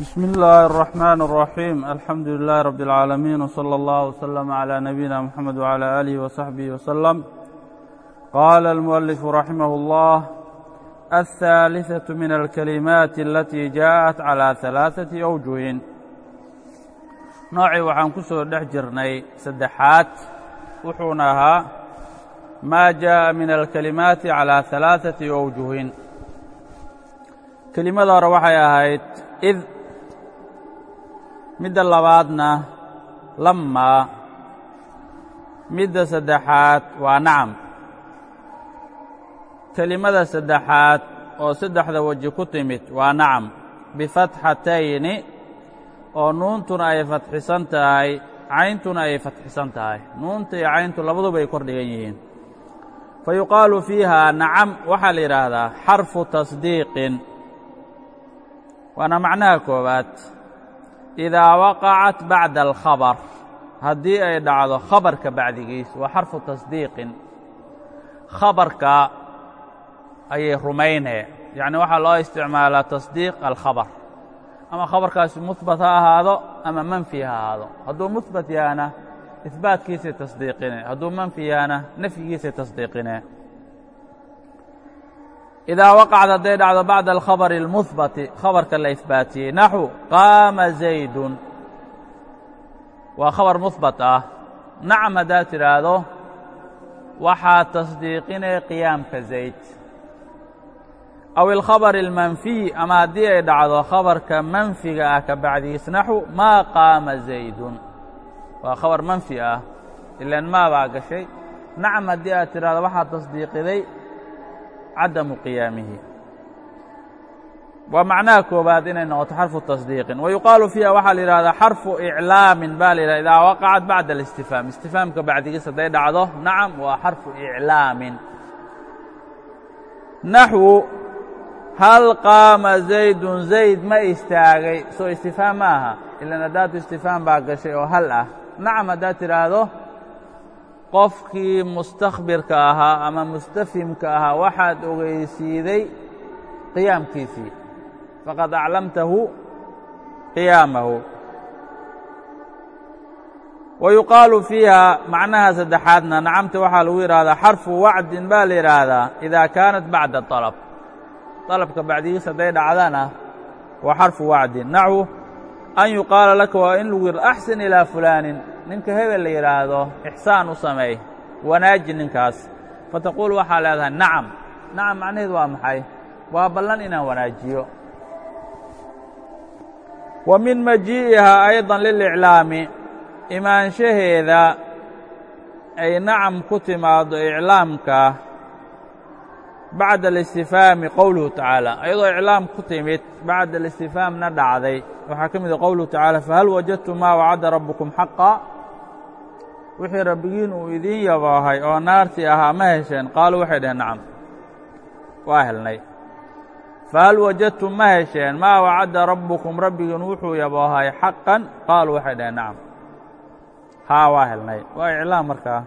بسم الله الرحمن الرحيم الحمد لله رب العالمين وصلى الله وسلم على نبينا محمد وعلى آله وصحبه وسلم قال المؤلف رحمه الله الثالثة من الكلمات التي جاءت على ثلاثة أوجه noocii waxaan ku soo dhex jirnay saddexaad wuxuuna ahaa maa jaaءa min alkalimaati calىa ثalaaثaةi أwjuhin kelimada hore waxay ahayd id midda labaadna lammaa midda saddexaad waa nacam. Kelimada saddexaad oo saddexda weji ku timid waa nacam. Bifatxatayni oo nuuntuna ay fatxisan tahay cayntuna ay fatxisan tahay. Nuunta iyo cayntu labaduba ay kor dhigan yihiin. Fa yuqaalu fiiha nacam waxaa la yidhaahdaa xarfu tasdiiqin. Waana macnaha koowaad idaa waqacat bacda alkhabar haddii ay dhacdo khabarka bacdigiis waa xarfu tasdiiqin. Khabarka ayay rumaynee yacni waxaa loo isticmaalaa tasdiiq alkhabar. Ama khabarkaasi muhbat ha ahaado ama manfi ha ahaado. Hadduu muhbat yahana ihbaatkiisay tasdiiqine hadduu manfi yahana nafyigiisay tasdiiqine idaa waqacad hadday dhacdo bacda alkhabari اlmuhbati khabarka la ihbaatiyey naxu qaama zaydun waa khabar muhbat ah nacam haddaad tidhaahdo waxaa tasdiiqinaya qiyaamka zayd aw ilkhabari اlmanfiy ama haddii ay dhacdo khabarka manfiga ah ka bacdigiis naxu maa qaama zaydun waa khabar manfi ah ilaan maa baa gashay nacam haddii aad tidhahdo waxaa tasdiiqiday cadamu qiyaamihi. Waa macnaha koobaad inay noqoto xarfu tasdiiqin. Wa yuqaalu fiiha waxaa la yidhahdaa xarfu iclaamin baa la yidhahda idaa waqacat bacda alistifaam. Istifaamka bacdigiis hadday dhacdo nacam waa xarfu iclaamin. Naxwu hal qaama zaydun zayd ma istaagay soo istifaam ma aha. Ilan haddaatu istifaam baa gashay oo hal ah. Nacam haddaad tidhaahdo qofkii mustakhbirka ahaa ama mustafhimka ahaa waxaad ogeysiiday qiyaamkiisii. Faqad aclamtahu qiyaamahu. Wa yuqaalu fiiha macnaha saddexaadna nacamta waxaa lagu yidhahdaa xarfu wacdin baa la yidhaahdaa idaa kaanat bacda طalab طalabka bacdigiis hadday dhacdana waa xarfu wacdin. Naxwu an yuqaala laka waa in lagu yidhahdo axsin ilaa fulaanin ninka hebel la yidhaahdo ixsaan u samey wanaaji ninkaas. Fa taquul waxaa leedahay nacam nacam macnaheed waa maxay? Waa ballan inaan wanaajiyo. Wa min majii'ihaa aydan liliclaami imaanshaheeda ay nacam ku timaado iclaamka bacda اlistifhaami qowluhu tacaala. Ayadoo iclaam ku timid bacda اlistifhaamna dhacday. Waxaa ka mida ah qowluhu tacaala fahal wajadtum maa wacada rabbukum xaqa wixii rabbigiin uu idiin yaboohay oo naartii ahaa ma hesheen qaaluu waxay dhaheen nacam waa helnay. Fahal wajadtum ma hesheen maa wacadda rabbukum? Rabbigiin wuxuu yaboohay xaqan? Qaaluu waxay dhaheen nacam haa waa helnay. Waa iclaam markaa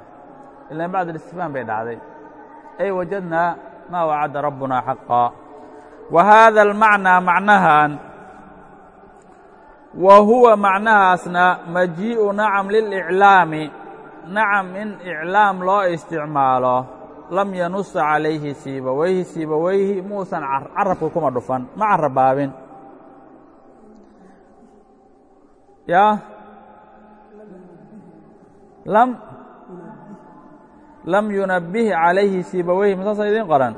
ilaan bacd اlistifhaam bay dhacday. Ay wajadnaa maa wacadda rabbunaa xaqaa wa haada almacnaa macnahan wa huwa macnahaasna majii'u nacam liliclaami nacam in iclaam loo isticmaalo lam yanusa calayhi siibawayhi siibawayhi muusan carabka kuma dhufan ma carabaabin yaa lam yunabbih calayhi siibawayhi masaasa idiin qoran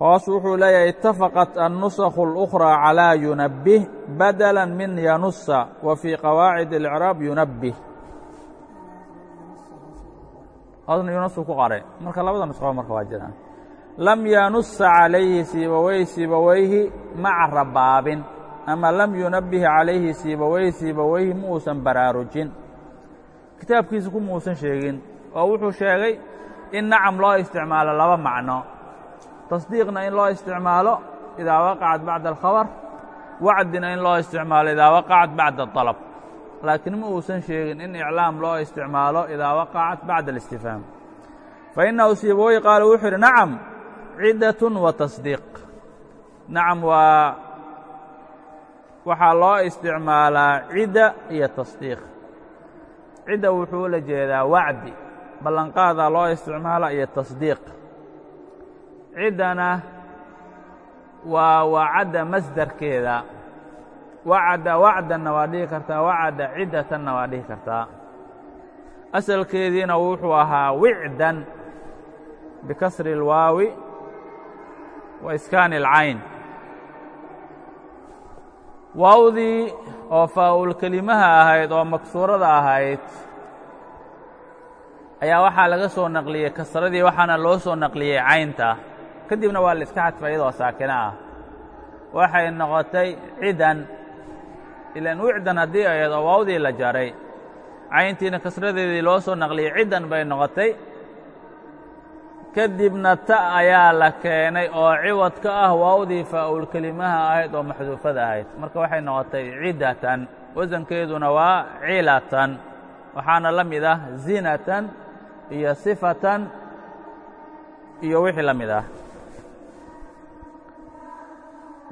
hoos wuxuu leeyahay itafaqat annusakhu اlukhraa calaa yunabbih badala min yanusa wa fii qawaacid اlciraab yunabbih. Adna yunasu ku qare. Marka labada nusqo marka waa jiraan. Lam yanusa calayhi siibawey siibaweyhi ma carabaabin ama lam yunabbih calayhi siibawey siibaweyhi ma uusan baraarujin. Kitaabkiisa kuma uusan sheegin oo wuxuu sheegay in nacam loo isticmaalo laba macno tasdiiqna in loo isticmaalo idaa waqacat bacda alkhabar wacdina in loo isticmaalo idaa waqacat bacda aطalab laakiin ma uusan sheegin in iclaam loo isticmaalo idaa waqacat bacda اlistifhaam fainahu siibawey qaala wuxuu yidhi nacam ciddatun wa tasdiiq. Nacam waa waxaa loo isticmaalaa cidda iyo tasdiiq. Cidda wuxuu la jeedaa wacdi ballanqaadaa loo isticmaala iyo tasdiiq ciddana waa wacadda masdarkeeda. Wacada wacdanna waa dhihi kartaa wacada ciddatanna waa dhihi kartaa. Asalkeediina wuxuu ahaa wicdan bikasri اlwaawi wa iskaani اlcayn waawdii oo faa'ulkelimaha ahayd oo maksuurada ahayd ayaa waxaa laga soo naqliyey kasradii waxaana loo soo naqliyey caynta kadibna waa la iska xadfa iyadoo saakina ah. Waxay noqotay cidan ilaan wicdan haddii ahayd oo waawdii la jaray. Cayntiina kasradeedii loo soo naqliyey ciddan bay noqotay. Kadibna ta ayaa la keenay oo ciwad ka ah waawdii faa'ulkelimaha ahayd oo maxduufada ahayd. Marka waxay noqotay ciddatan wasankeeduna waa cilatan waxaana la mid ah zinatan iyo sifatan iyo wixii la mid ah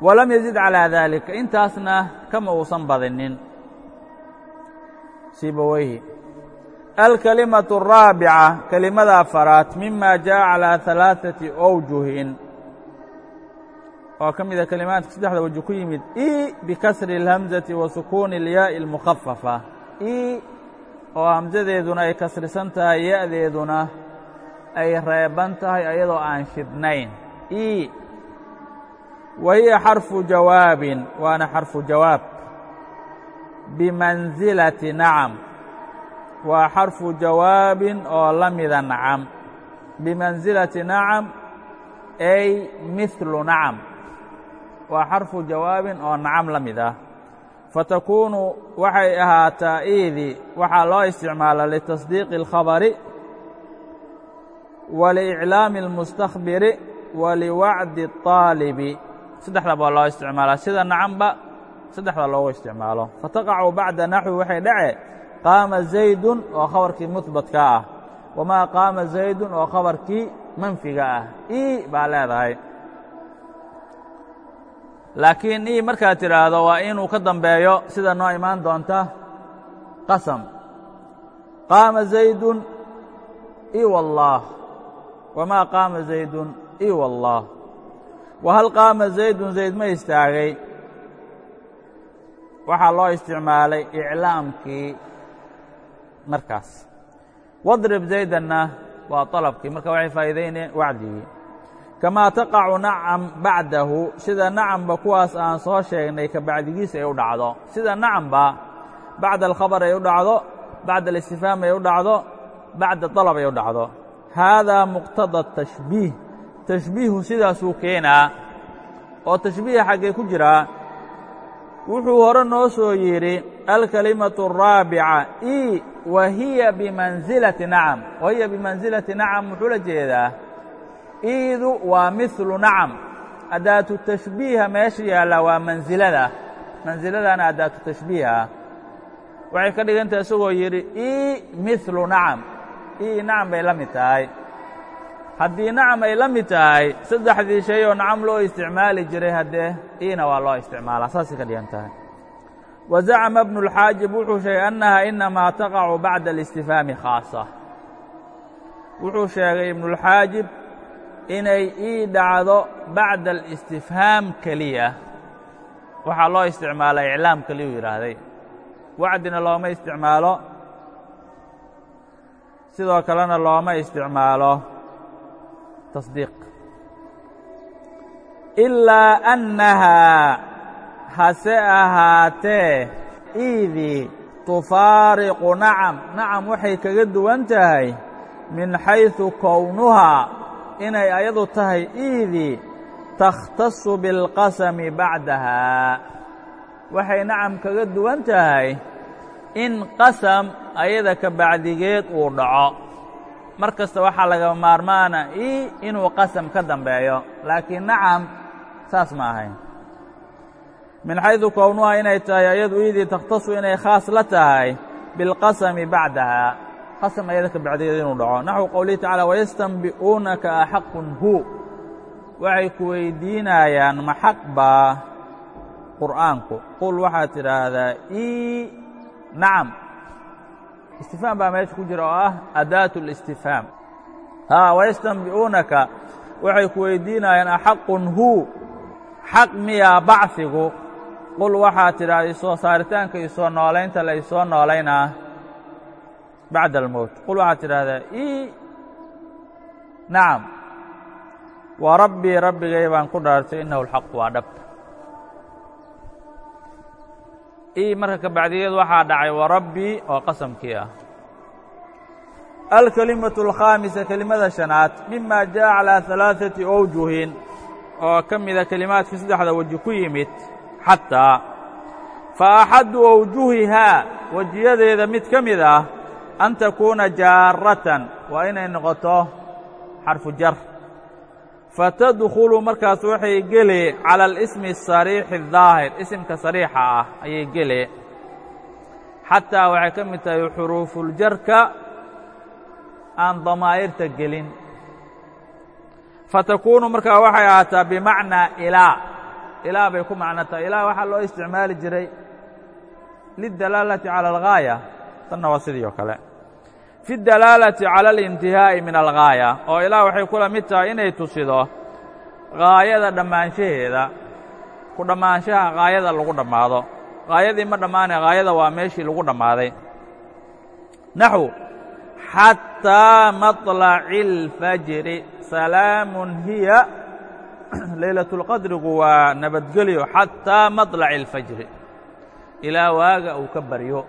walam yazid calىa daalika intaasna kama uusan badinin sibaweyhi alkalimaة الraabica kelimada afaraad mima jaءa calىa ثalaaثaةi أwjuhin oo ka mida kelimaadka saddexda waji ku yimid i bikasri الhamزaةi wa sukuuni اlyaaءi الmukhafafa i oo hamsadeeduna ay kasrisan tahay ya-deeduna ay reeban tahay ayadoo aan shidnayn i wa hiya xarfu jawaabin waana xarfu jawaab bimansilati nacam waa xarfu jawaabin oo la mida nacam bimansilati nacam ay mihlu nacam waa xarfu jawaabin oo nacam la mid ah fatakuunu waxay ahaataa iidii waxaa loo isticmaala litasdiiqi اlkhabari waliiclaami اlmustakbiri waliwacdi الطaalibi saddexda baa loo isticmaalaa. Sida nacanba saddexda loogu isticmaalo. Fataqacu bacda naxwi waxay dhace qaama zaydun oo khabarkii muhbatka ah. Wamaa qaama zaydun oo khabarkii manfiga ah. Ii baa leedahay. Laakiin ii markaad tidhaahdo waa inuu ka dambeeyo sida noo imaan doonta qasam. Qaama zaydun i wallaah. Wamaa qaama zaydun i wallaah wa hal qaama zaydun zayd ma istaagay? Waxaa loo isticmaalay iclaamkii markaas. Wadrib zaydanna waa طalabkii marka waxay faa'iidayneen wacdigii. Kamaa taqacu nacam bacdahu sida nacamba kuwaas aan soo sheegnay ka bacdigiisa ay u dhacdo. Sida nacamba bacda alkhabar ay u dhacdo bacda alistifhaam ay u dhacdo bacda طalab ay u dhacdo. Haadaa muqtada tashbiih tashbiihu sidaasuu keenaa oo tashbiiha xaggee ku jiraa wuxuu hore noo soo yidhi alkalimatu الraabica i wa hiya bimansilati nacam. Wa hiya bimansilati nacam wuxuu la jeedaa? Iidu waa milu nacam. Adaatu tashbiiha meesha yaalla waa mansilada mansiladana adaatu tashbiiha. Waxay ka dhigantahay isagoo yidhi i milu nacam. I nacam bay la mid tahay haddii nacam ay la mid tahay saddexdii shay oo nacam loo isticmaali jiray haddee iina waa loo isticmaalaa saasay ka dhigan tahay wa zacama bnu اlxaajib wuxuu sheegay annaha inamaa taqacu bacda اlistifhaami khaasa wuxuu sheegay ibnuاlxaajib inay ii dhacdo bacda اlistifhaam keliya waxaa loo isticmaala iclaam keliyuu yidhaahday wacdina looma isticmaalo sidoo kalena looma isticmaalo tasdiiq ilaa annahaa hase ahaatee iidii tufaariqu nacam nacam waxay kaga duwan tahay min xayثu kownuhaa inay ayadu tahay iidii takhtasu biاlqasami bacdahaa waxay nacam kaga duwan tahay in qasam ayada ka bacdigeed uu dhaco mar kasta waxaa laga maarmaana i inuu qasam ka dambeeyo. Laakiin nacam saas ma ahayn. Min xayثu kownuhaa inay tahay ayadu iidii takhtasu inay khaas la tahay biاlqasami bacdahaa qasam ayada ka bacdigeed inuu dhaco. Naxwu qowlihi tacala wayastanbi'uunaka axaqun hu. Waxay ku weydiinayaan ma xaq baa qur'aanku? Qul waxaad tidhaahdaa ii nacam istifhaam baa meesha ku jira oo ah adaat اlistifhaam haa wayastanbi'uunaka waxay ku weydiinayaan axaqun huu xaq miyaa bacfigu? Qul waxaad tidhaahda isoo saaritaanka iyo soo noolaynta la isoo noolaynaa bacda almowt qul waxaad tidhaahdaa ii nacam wa rabbii rabbigay baan ku dhaartay innahu alxaq waa dhab ii marka kabacdiyeed waxaa dhacay wa rabbii oo qasamkii ah. Alkelimatu alkhaamisa kelimada shanaad mima jaa calaa halaaثati awjuhin oo ka mida kelimaadkii saddexda weji ku yimid xataa fa axaddu awjuhihaa wejiyadeeda mid ka mid ah an takuuna jaaratan waa inay noqoto xarfu jar fatadkhulu markaas waxay geli cala alismi asariixi الdaahir isimka sariixa ah ayay geli xataa waxay ka mid tahay xuruufuljarka aan damaa'irta gelin fatakuunu markaa waxay ahaataa bimacnaa ilaa ilaa bay ku macno tahay ilaa waxaa loo isticmaali jiray lidalaalati cala algaaya tanna waa sidii oo kale fi dalaalati cala alintihaa'i min algaaya oo ilaa waxay kula mid tahay inay tusido gaayada dhammaanshaheeda ku dhammaanshaha gaayada lagu dhammaado gaayadii ma dhammaane gaayada waa meeshii lagu dhammaaday naxw xatىa maطlaci اlfajri salaamun hiya laylaة اlqadrigu waa nabadgelyo xataa maطlaci اlfajri ilaa waaga uu ka baryo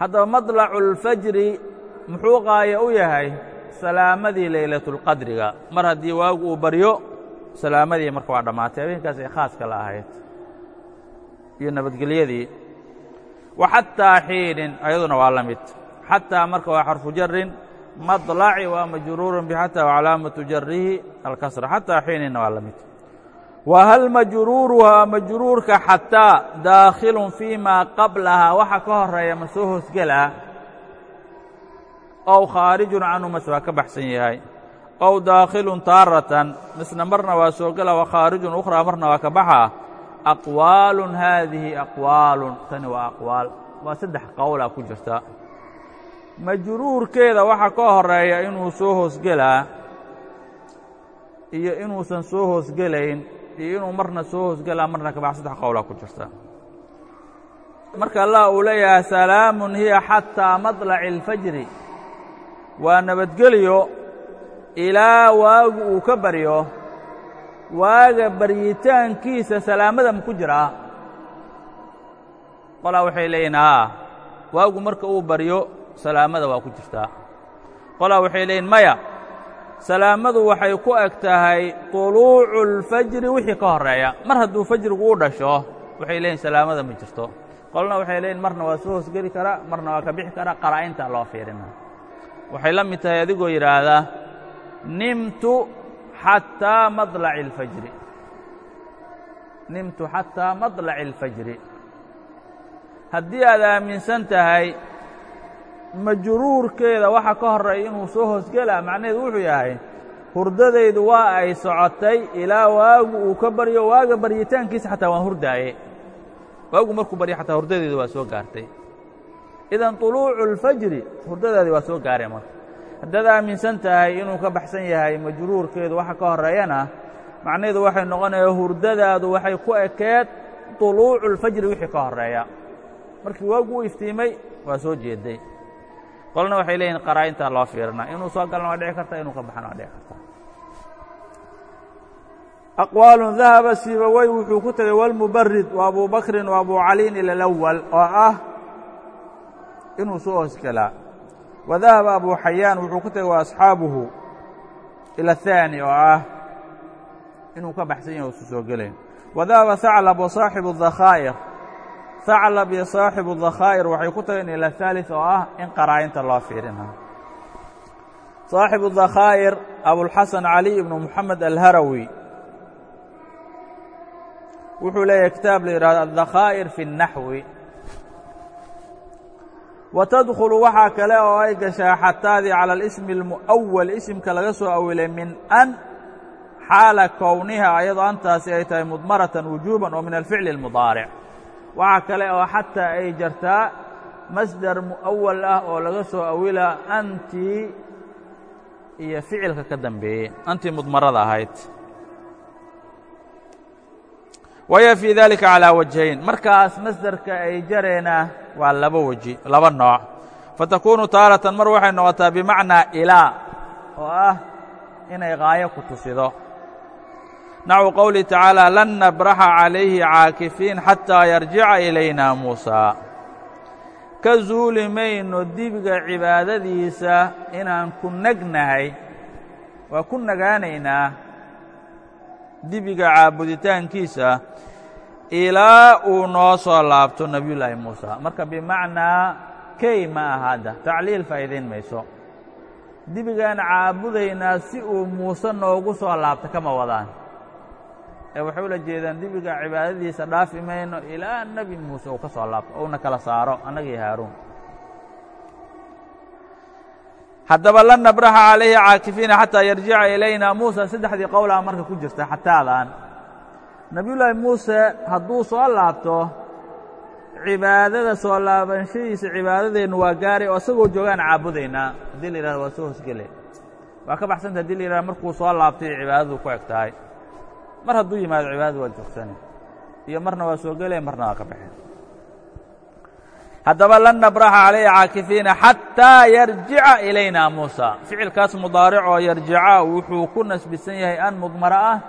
haddaba maطlacu اlfajri muxuu qaaya u yahay salaamadii laylaة اlqadriga mar haddii waagu uu baryo salaamadii marka waa dhammaatay habeenkaas ay khaaska la ahayd iyo nabadgelyadii wa xataa xiinin ayaduna waa la mid xataa marka waa xarfu jarin maطlaci waa majruurun bxataa wacalaamatu jarihi alkasra xataa xiininna waa la mid wa hal majruuruhaa majruurka xataa daakhilun fii maa qablahaa? Waxa ka horreeya ma soo hoosgelaa ow khaarijun canhu mase waa ka baxsan yahay. Ow daakhilun taaratan misna marna waa soo gela. Wa khaarijun ukhraa marna waa ka baxaa? Aqwaalun haadihi aqwaalun. Tani waa aqwaal. Waa saddex ku jirta. Majruurkeeda waxa ka horreeya inuu soo hoosgelaa iyo inuusan soo hoosgelayn iyo inuu marna soo hoosgelaa marna ka bax saddex qowlaa ku jirta. Marka allah uu leeyahay salaamun hiya xataa maطlaci اlfajri waa nabadgelyo ilaa waagu uu ka baryo. Waaga baryitaankiisa salaamada ma ku jiraa qolaa waxay leeyihiin haa waagu marka uu baryo salaamada waa ku jirtaa qolaa waxay leeyihiin maya salaamadu waxay ku eg tahay طuluucu اlfajri wixii ka horeeya mar hadduu fajrigu u dhasho waxay leeyihin salaamada ma jirto qolna waxay leeyihin marna waa soo hoosgeli karaa marna waa ka bixi karaa qaraa'inta loo fiirina waxay la mid tahay adigoo yidhaahda nimtu xataa maطlaci اlfajri nimtu xataa maطlaci اlfajri haddii aad aaminsan tahay majruurkeeda waxa ka horeeya inuu soo hoosgelaa macnaheedu wuxuu yahay hurdadaydu waa ay socotay ilaa waagu uu ka baryo waaga baryitaankiisa xataa waan hurdaaye waagu markuu baryo xataa hurdadaydu waa soo gaartay idan طuluucu اlfajri hurdadaadii waa soo gaareen marka haddaad aaminsan tahay inuu ka baxsan yahay majruurkeedu waxa ka horeeyana macnaheedu waxay noqonaya hurdadaadu waxay ku ekeed طuluucu اlfajri wixii ka horeeya markii waagu u iftiimay waa soo jeeday qolna waxay leeyihiin qaraa-intaa loo fiirina inuu soo galna waa dhici karta inuu ka baxana waa dhici karta. Aqwaalu dahaba sibawey wuxuu ku tegey walmubarid wa abu bakrin wa abu caliin ila alawal oo ah inuu soo hoosgelaa wa dahaba abu xayaan wuxuu ku tegey wa asxaabuhu ila ahaani oo ah inuu ka baxsan yahay usu soo gelayn wa dahaba haclab wa saaxibu dakhaa'iq haclab iyo saaxibu dakhaa'ir waxay ku tageen ila haalid oo ah in qaraa'inta loo fiirina. Saaxibu dakhaa'ir abulxasan cali ibnu moxamed alharawi wuxuu leeyahay kitaab la yidhahdo adakhaa'ir fi اnaxwi watadkhulu waxaa kale oo ay gashaa xataadii cala alismi almu'awal isimka laga soo awilay min an xaala kowniha ayadoo antaasi ay tahay mudmaratan wujuuban oo min alficli اlmudaaric waxaa kale oo xataa ay jartaa masdar mu'awal ah oo laga soo awila antii iyo ficilka ka dambeeyey antii mudmarada ahayd. Waya fii dalika calىa wajhayn. Markaas masderka ay jareena waa laba weji laba nooc. Fatakunu taaratan mar waxay noqotaa bimacnaa ilaa oo ah inay gaayo ku tusido naxwu qowlihi tacaalى lan nabraxa calayhi caakifiin xataa yarjica ilayna muusaa ka zuuli mayno dibiga cibaadadiisa inaan ku negnahay waa ku nagaanaynaa dibiga caabuditaankiisa ilaa uu noo soo laabto nebiyullaahi muusa marka bimacnaa key ma aha hadda tacliil faa'iidayn mayso dibigaan caabudaynaa si uu muuse noogu soo laabto kama wadaan ee waxay ula jeedaan dibiga cibaadadiisa dhaafi mayno ilaa nebi muuse uu ka soo laabto ouna kala saaro annagii haaruun. Haddaba lan nabraxa calayhi caakifiina xataa yarjica ilayna muusa saddexdii qowlaa marka ku jirta xataadan nebiyullaahi muuse hadduu soo laabto cibaadada soo laabanshadiisa cibaadadeennu waa gaaray oo isagoo joogaan caabudaynaa. Haddii la waa soo hosgele waa ka baxsanta haddii la markuu soo laabtay cibaadadu ku eg tahay mar hadduu yimaado cibaadadu waa joogsane iyo marna waa soo gelaya marna waa ka baxeen. Haddaba lan nabraxa calayhi caakifiina xataa yarjica ilayna muusa. Ficilkaas mudaaric oo yarjica wuxuu ku nasbisan yahay an mudmaro ah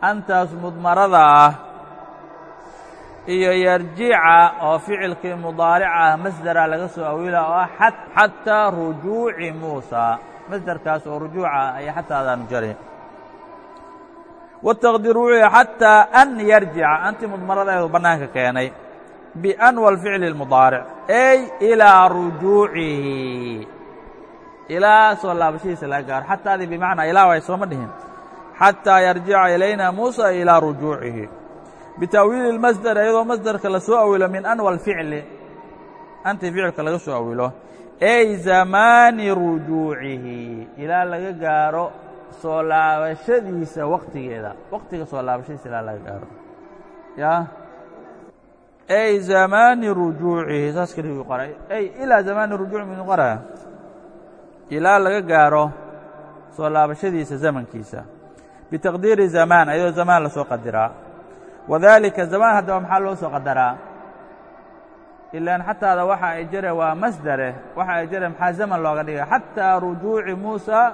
antaas mudmarada ah. Iyo yarjica oo ficilkii mudaaric ah masdera laga soo awila oo ah xataa rujuuci muusa. Masderkaas oo rujuuca aya xataadaanu jari wataqdiir wuxuu xataa an yarjica antii mudmaradeedu bannaanka keenay ban wاlficli اlmudaaric ay ilىa rujuucihi ilaa soo laabashadiisa laga gaaro xataadii bimacnaa ilaa way sooma dhihin xataa yarjica ilayna muusa ilىa rujuucihi bitaawiili اlmasder iyadoo masderka la soo awilo min an wاlficli antii ficilka laga soo awilo ay zamaani rujuucihi ilaa laga gaaro soo laabashadiisa waqtigeeda. Waqtiga soo laabashadiisa ilaa laga gaaro. Ya? Ay zamaani rujuucihi saas keligu qoray. Ay ilaa zamaani rujuuci miduu qoraya ilaa laga gaaro soo laabashadiisa zamankiisa. Bitaqdiiri zamaan ayadoo zamaan la soo qadiraa. Wadaalika zamaan haddaba maxaa loo soo qadaraa? Ilaan xataada waxa ay jare waa masdare waxa ay jare maxaa zaman looga dhigay? Xataa rujuuci muusa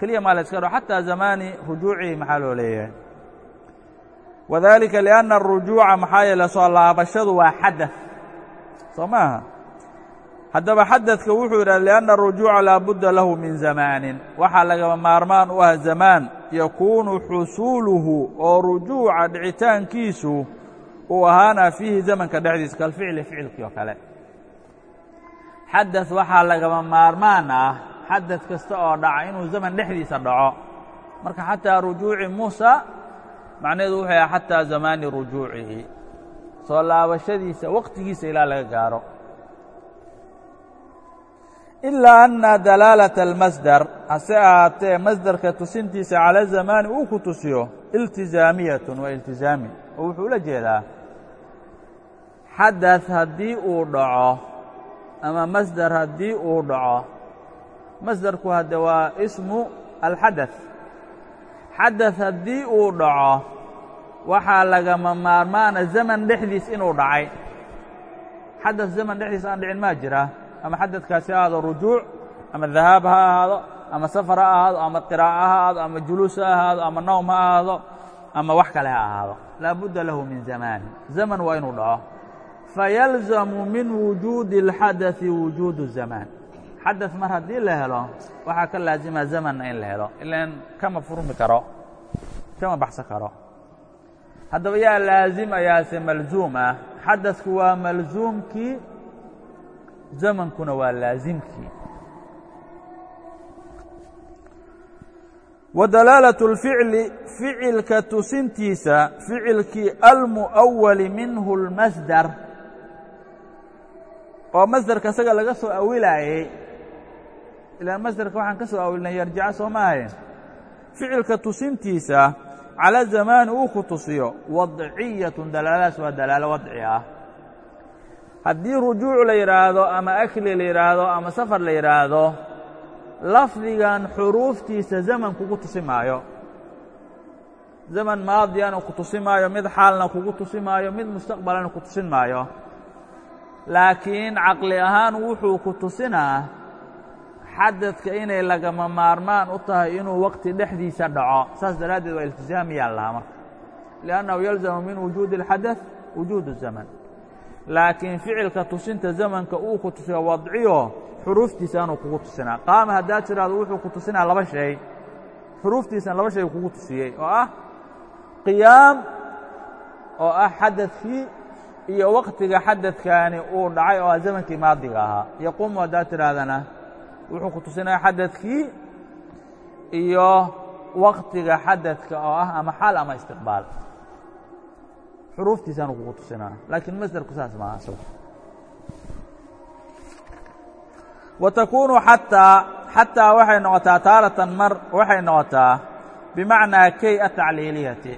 keliya maa la iska dho xataa zamaani rujuucihi maxaa loo leeyahay. Wadalika lianna arujuuca maxaa yeele soo laabashadu waa xadaث soo maaha? Haddaba xadadka wuxuu yidhah lianna arujuuca laabudda lahu min zamaanin. Waxaa lagama maarmaan u ah zamaan yakuunu xusuuluhu oo rujuuca dhicitaankiisu uu ahaana fiihi zamanka dhexdiisa kalficli ficilkii oo kale. Xadaث waxaa lagama maarmaan ah xadad kasta oo dhaca inuu zaman dhexdiisa dhaco. Marka xataa rujuuci muusa macnaheedu wuxuu yahay xataa zamaani rujuucihi. Soo laabashadiisa waqtigiisa ilaa laga gaaro. Ilaa anna dalaalata almasdar hase ahaatee masdarka tusintiisa cala zamaani uu ku tusiyo iltizaamiyatun waa iltizaami. Oo wuxuu ula jeedaa xadaث haddii uu dhaco ama masdar haddii uu dhaco masdarku hadde waa ismu alxadaث xadaث haddii uu dhaco waxaa lagama maarmaana zaman dhexdiis inuu dhacay xadaث zaman dhexdiis aan dhicin maa jira ama xadadkaasi ha ahaado rujuuc ama dahaab ha ahaado ama safar ha ahaado ama qiraa'a ha ahaado ama juluus ha ahaado ama nowm ha ahaado ama wax kale ha ahaado laabudda lahu min zamaani zaman waa inuu dhaco fayalzamu min wujuudi اlxadaثi wujuudu الzamaan xadaث mar haddii la helo waxaa ka laazima zamanna in la helo ilan kama furmi karo kama baxsan karo haddaba yaa laazimayaase malzuum ah xadaثku waa malzuumkii zamankuna waa laazimkii wa dalaalaة اlficli ficilka tusintiisa ficilkii almu'awali minhu اlmasdar oo masderka isaga laga soo awilaayey ilaa masderka waxaan ka soo awilnay yarjica soo ma ficilka tusintiisa cala zamaani uu ku tusiyo wadciyatun dalaaladaas waa dalaalo wadci ah. Haddii rujuuc la yidhaahdo ama akli la yidhaahdo ama safar la yidhaahdo lafdigan xuruuftiisa zaman kugu tusi maayo. Zaman maadiyana ku tusi maayo mid xaalna kugu tusi maayo mid mustaqbalana ku tusin maayo. Laakiin caqli ahaan wuxuu ku tusinaa xadadka inay lagama maarmaan u tahay inuu waqti dhexdiisa dhaco saas daraaddeed waa iltizaamiyaan lahaa marka liannahu yalzamu min wujuudi اlxadaث wujuud الzaman laakiin ficilka tusinta zamanka uu ku tusiyo wadciyo xuruuftiisaanuu kugu tusinaa qaama haddaad tiraahdo wuxuu ku tusinaa laba shay xuruuftiisana laba shay kugu tusiyey oo ah qiyaam oo ah xadadkii iyo waqtiga xadadkaani uu dhacay oo ah zamankii maadiga ahaa yaquumu haddaad tidhaahdana wuxuu ku tusinaya xadadkii iyo waqtiga xadadka oo ah ama xaal ama istiqbaal. Xuruuftiisaanu kugu tusinaa laakiin masderku saas maaha wa takuunu xataa xataa waxay noqotaa taaratan mar waxay noqotaa bimacnaa key atacliiliyati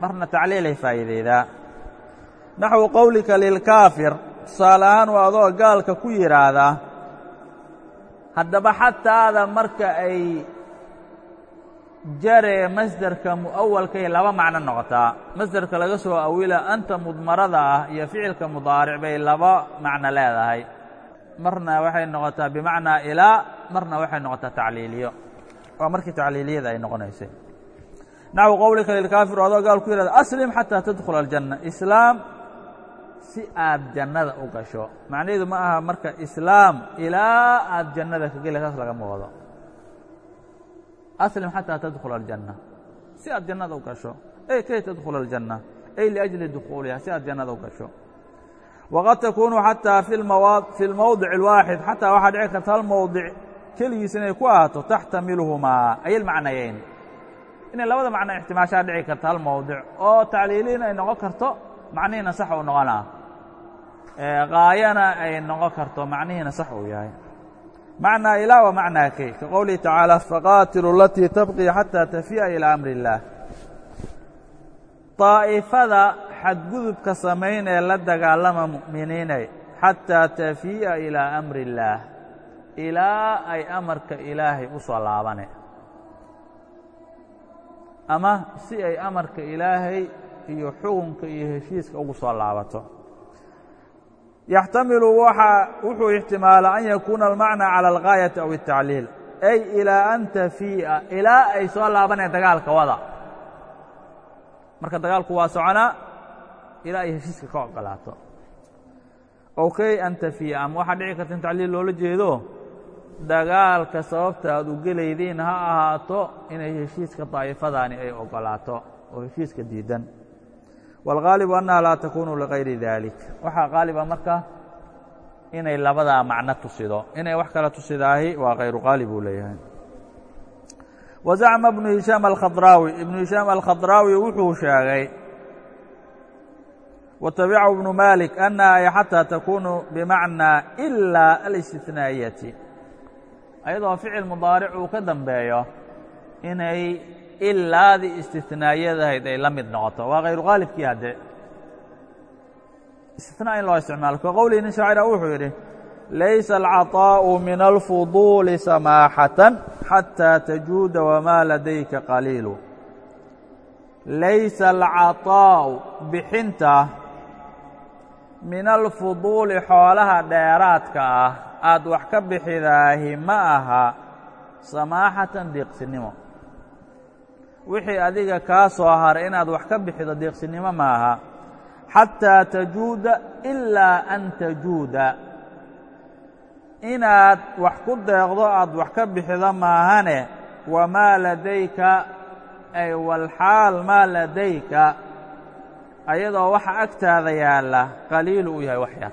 marna tacliilay faa'iideydaa naxwu qowlika lilkaafir tusaale ahaan waa adoo gaalka ku yidhaahda haddaba xataada marka ay jaree masderka mu'awalkay laba macno noqotaa. Masderka laga soo awila anta mudmarada ah iyo ficilka mudaaric bay laba macno leedahay. Marna waxay noqotaa bimacnaa ilaa marna waxay noqotaa tacliiliyo. Waa markii tacliiliyada ay noqonaysay. Naxwu qowlika lilkaafir adoo gaal ku yihahda aslim xataa tadkhula aljanna. Islaam si aad jannada u gasho macnaheedu ma aha marka islaam ilaa aad jannada ka gela saas lagama wado aslim xataa tadkhula aljanna. Si aad jannada u gasho ey kay tadkhula aljanna? Ay liajli dukhuuliha si aad jannada u gasho waqad takuunu xataa fi اlmowdic اlwaaxid xataa waxaa dhici karta hal mowdic keligiis inay ku ahaato taxtamiluhumaa ay lmacnayeyn inay labada macno ixtimaashaa dhici karta hal mowdic oo tacliiliin ay noqon karto macnihiina sax uu noqonaa. Gaayana ay noqon karto macnihiina sax uu yahay. Macnaa ilaa wa macnaa kay ka qowlihi tacaala faqaatilu alatii tabqii xataa tafi'a ilaa amri اllaah daa'ifada xadgudubka samayn ee la dagaalama mu'miniinay xataa tafii'a ilaa amri اllaah ilaa ay amarka ilaahay u soo laabane. Ama si ay amarka ilaahay iyo xukunka iyo heshiiska ugu soo laabato. Yaxtamilu wuxuu ixtimaala an yakuuna almacnaa cala algaayati aw الtacliil ay ilaa an tafii'a ilaa ay soo laabaneen dagaalka wada. Marka dagaalku waa soconaa ilaa ay heshiiska ka ogolaato. Okey an tafii'a ama waxaa dhici karta in tacliil loola jeedo? Dagaalka sababta aad u gelaydiin ha ahaato inay heshiiska daa'ifadaani ay ogolaato oo heshiiska diidan wاlغaalibu annaha laa takunu ligayri dalik waxaa qaaliba marka inay labadaa macno tusido inay wax kala tusidaahi waa kayru qaalib uu leeyahay wazacma ibnu hishaam alkhadraawi ibnu hishaam alkhadraawi wuxuu sheegay watabicahu ibnu malik annaha ay xataa takunu bimacnaa ilaa alistinaa'iyati ayadoo ficil mudaaric uu ka dambeeyo inay ilaadii istinaayadahayd ay la mid noqoto waa kayru qaalibkii hadde istinaa in loo isticmaalo ka shaacira wuxuu yidhi laysa alcaطaa'u min alfuduuli samaaxatan xataa tajuuda wamaa ladayka qaliilu laysa alcaطaa'u bixinta min alfuduuli xoolaha dheeraadka ah aad wax ka bixidaahi ma aha samaaxatan deeqsinimo wixii adiga kaa soo haray inaad wax ka bixido deeqsinimo maaha xataa tajuuda ilaa an tajuuda. Inaad wax ku deeqdo aad wax ka bixido maahane wamaa ladayka ay walxaal maa ladayka. Ayadoo waxa agtaada yaalla qaliilu uu yahay wax yar.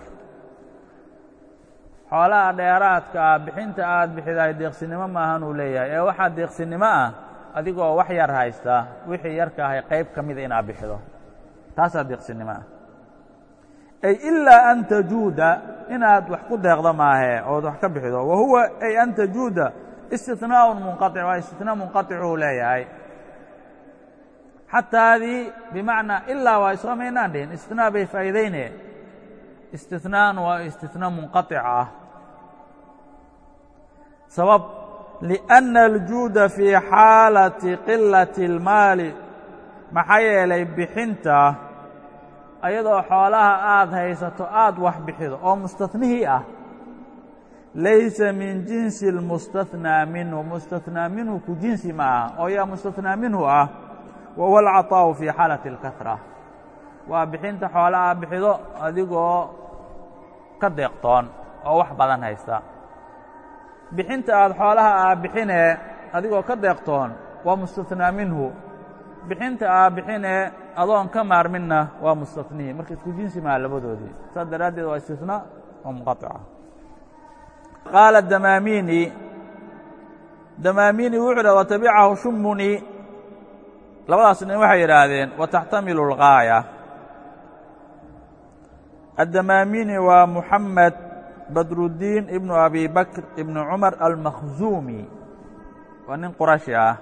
Xoolaha dheeraadka ah bixinta aad bixidahay deeqsinimo maahan uu leeyahay. Ee waxaa deeqsinimo ah adigoo wax yar haysta wixii yarka ahay qayb ka mida inaad bixido. Taasaa deeqsinimo ah ay ilaa an tajuuda inaad wax ku deeqdo maahe ood wax ka bixido. Wa huwa ay an tajuuda istinaaun munqaic waa istinaa munqaicuu leeyahay. Xataadii bimacnaa ilaa waa isla maynaan dhihin istinaa bay faa'iidaynayen istinaan waa istinaa munqaic ah. Sabab liأnna aljuuda fii xaalati qilati اlmaali maxaa yeelay bixinta ayadoo xoolaha aad haysato aad wax bixido oo mustathnihii ah laysa min jinsi اlmustathnaa minhu mustathnaa minhu ku jinsi ma aha oo yaa mustathnaa minhu ah wa huwa alcaطaa'u fii xaalati اlkahra waa bixinta xoolaha bixido adigoo ka deeqtoon oo wax badan haysta bixinta aad xoolaha aa bixinee adigoo ka deeqtoon waa mustathnaa minhu. Bixinta aa bixinee adoon ka maarminna waa mustathnihii marka isku jinsi maha labadoodii saas daraaddeed waa istinaa oo munqaطica qaala damaamini damaamini wuxuu dhah watabicahu shumuni labadaas nin waxay yidhaahdeen wataxtamilu اlgaaya addamaamini waa muxamed badrudiin ibnu abi bakr ibnu cumar almakhzuumi waa nin qurashi ah.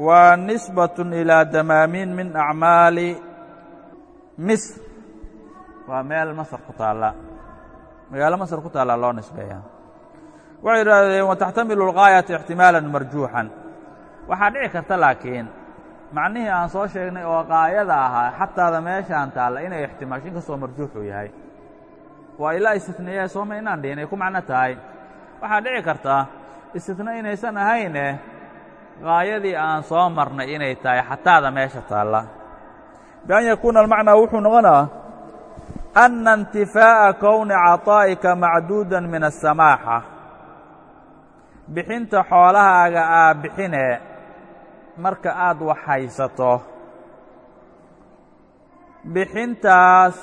Waa nisbatun ilaa damaamiin min acmaali misr. Waa meel masr ku taalla. Magaalo masr ku taalla loo nisbeeya. Waxay idhaahdeen wataxtamilu lgaayata ixtimaalan marjuuxan. Waxaa dhici karta laakiin macnihii aan soo sheegnay oo qaayada ahaa xataada meeshaan taalla inay ixtimaasho inkastoo marjuuxuu yahay waa ilaa istitneeya sooma inaan dhihin ay ku macno tahay. Waxaa dhici karta istitne inaysan ahayne gaayadii aan soo marnay inay tahay xataada meesha taalla. Bian yakuuna almacnaa wuxuu noqonaa anna intifaa'a kowni caطaa'ika macduudan min aلsamaaxa bixinta xoolahaaga aa bixine marka aad wax haysato. Bixintaas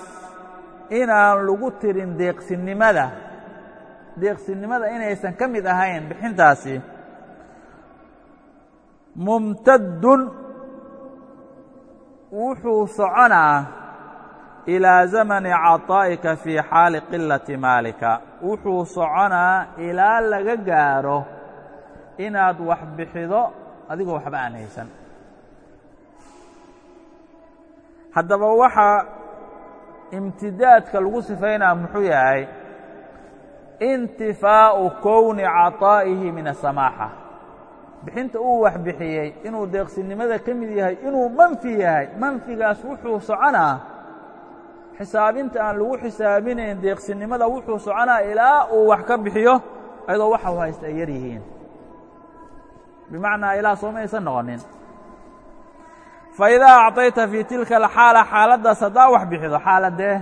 inaan lagu tirin deeqsinnimada deeqsinnimada inaysan ka mid ahayn bixintaasi. Mumtaddun wuxuu soconaa ilaa zamani caطaa'ika fii xaali qilati maalika. Wuxuu soconaa ilaa laga gaaro inaad wax bixido adigoo waxba aan haysan. Haddaba waxaa imtidaadka lagu sifaynaa muxuu yahay intifaa'u kowni caطaa'ihi min asamaaxa bixinta uu wax bixiyey inuu deeqsinnimada ka mid yahay inuu manfi yahay manfigaas wuxuu soconaa. Xisaabinta aan lagu xisaabinayn deeqsinnimada wuxuu soconaa ilaa uu wax ka bixiyo ayadoo waxa u haysta ay yar yihiin. Bimacnaa ilaa sooma aysan noqonin faidaa acطayta fii tilka alxaala xaaladdaas haddaa wax bixido xaaladee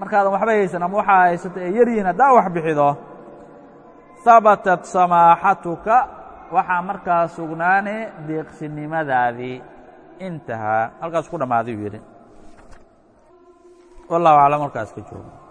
markaadan waxba haysan ama waxaa haysato ay yar haddaa wax bixido habatat samaaxatuka waxaa markaa sugnaane deeqsinnimadaadii intahaa. Halkaas ku dhammaaday uu yidhi. Wallahu aclam markaas ka joogo